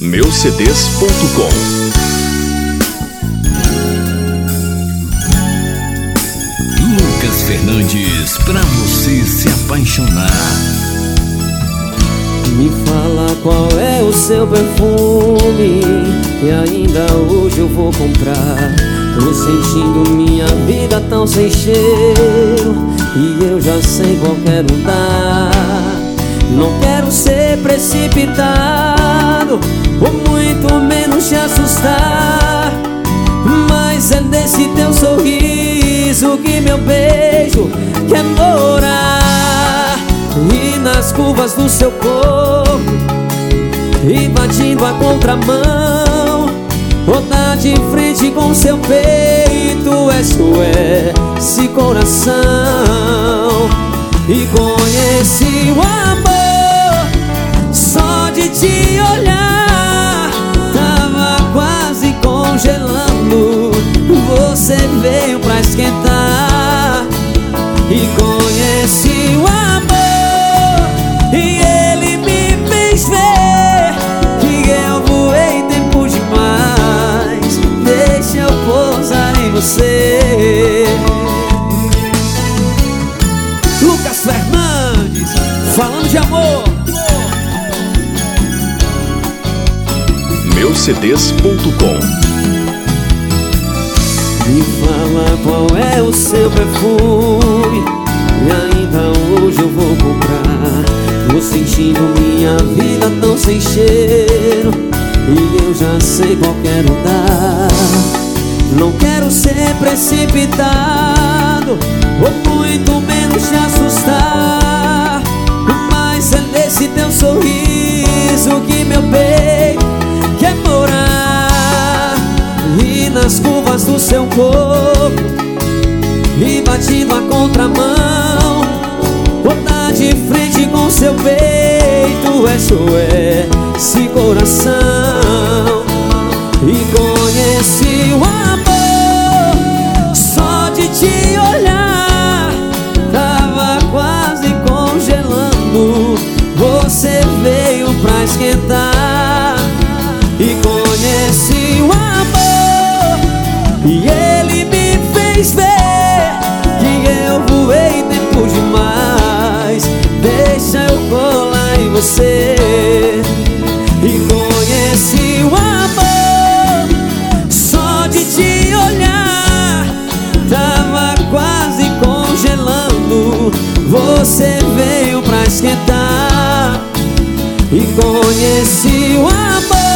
meucds.com Lucas Fernandes, pra você se apaixonar. Me fala qual é o seu perfume Que ainda hoje eu vou comprar. Tô sentindo minha vida tão sem cheiro E eu já sei qual quero dar. Não quero ser precipitado Ou muito menos te assustar Mas é nesse teu sorriso que meu beijo quer morar. E nas curvas do seu corpo Invadindo a contramão Rodar de frente com seu peito SOS coração. E conheci o amor Você veio pra esquentar E conheci o amor E ele me fez ver Que eu voei tempo demais. Deixa eu pousar em você. Lucas Fernandes Falando de amor. Meucds.com o seu perfume E ainda hoje eu vou comprar Tô sentindo minha vida tão sem cheiro. E eu já sei qual quero dar. Não quero ser precipitado Ou muito menos te assustar. Mas é nesse teu sorriso que meu peito quer morar. E nas curvas do seu corpo E batindo a contramão. Botar de frente com seu peito SOS coração Você veio pra esquentar E conheci o amor